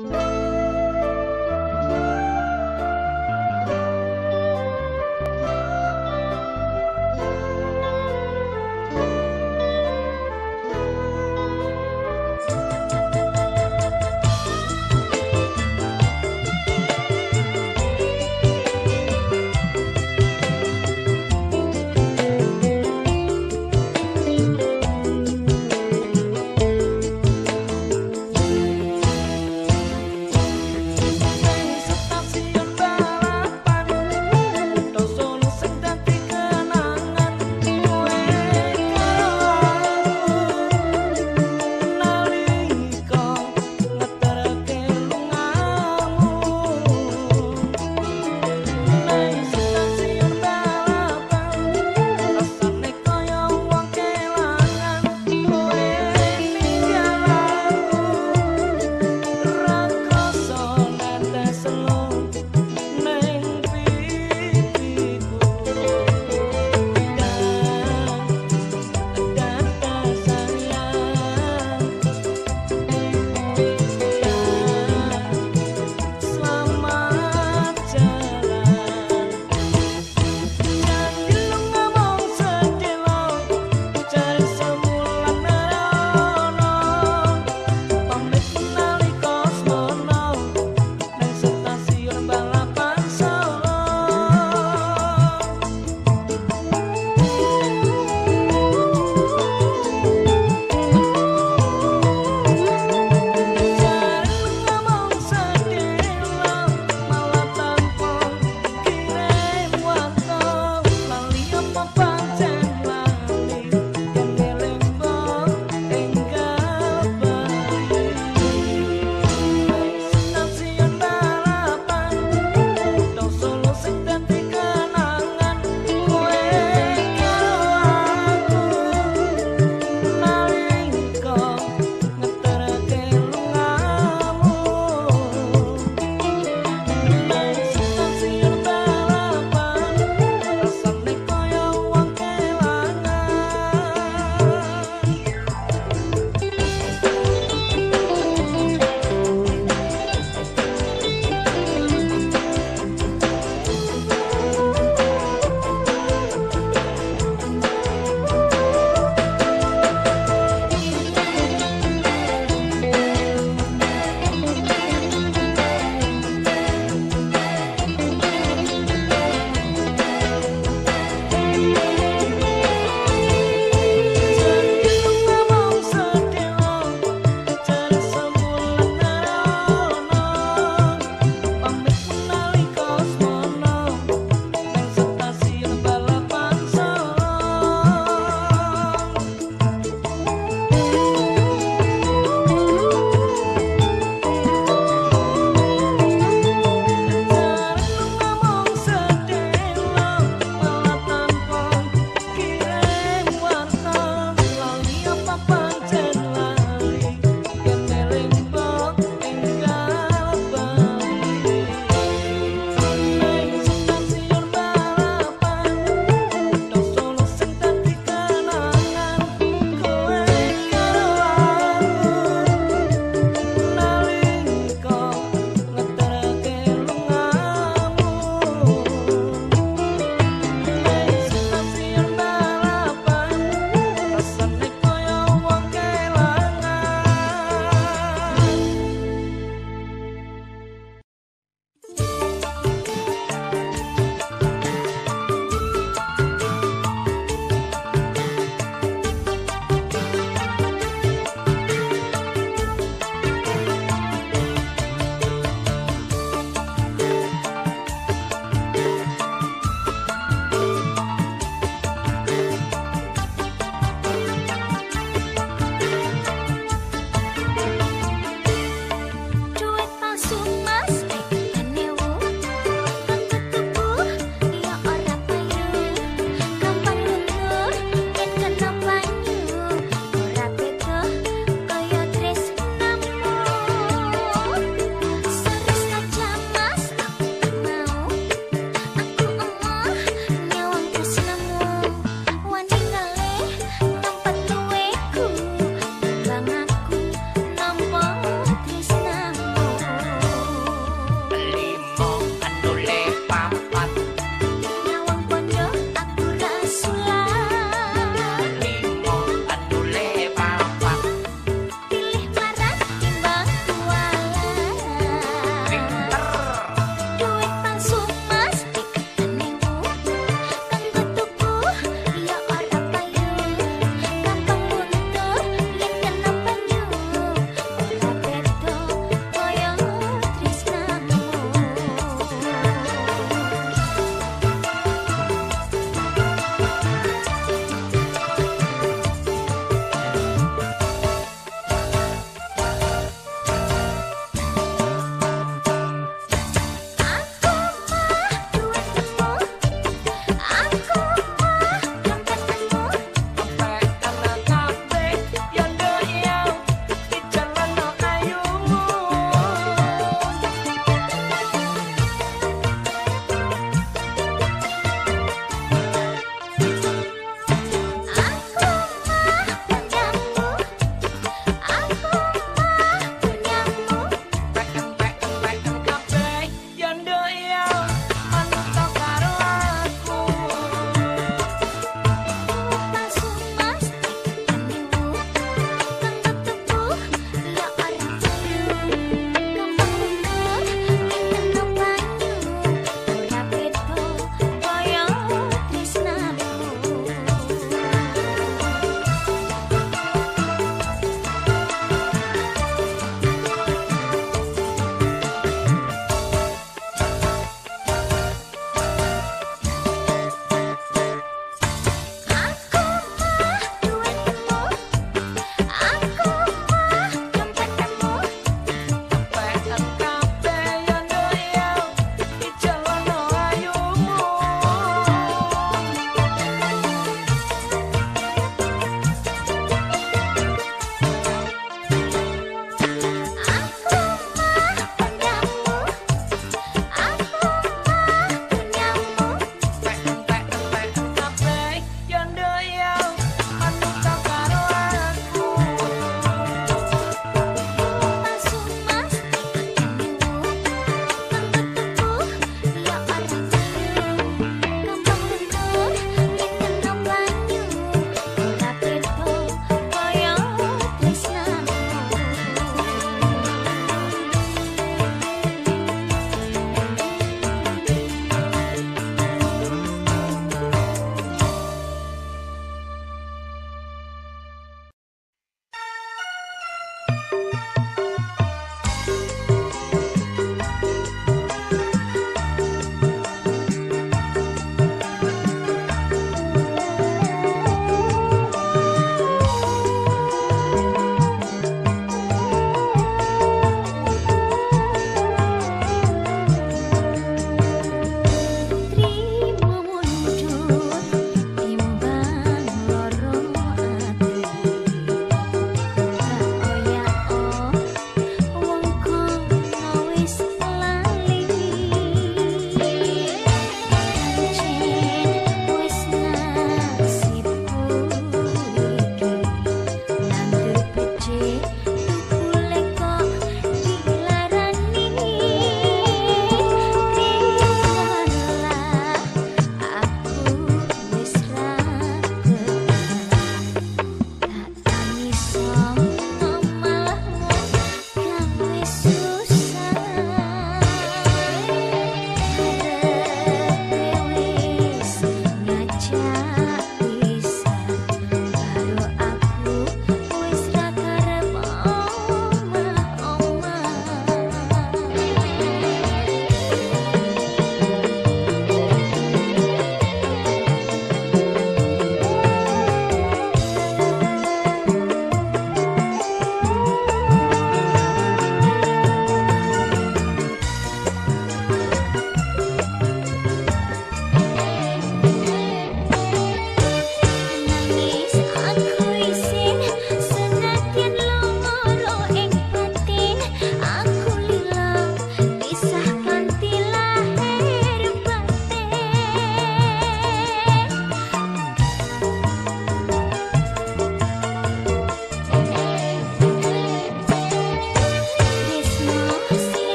Música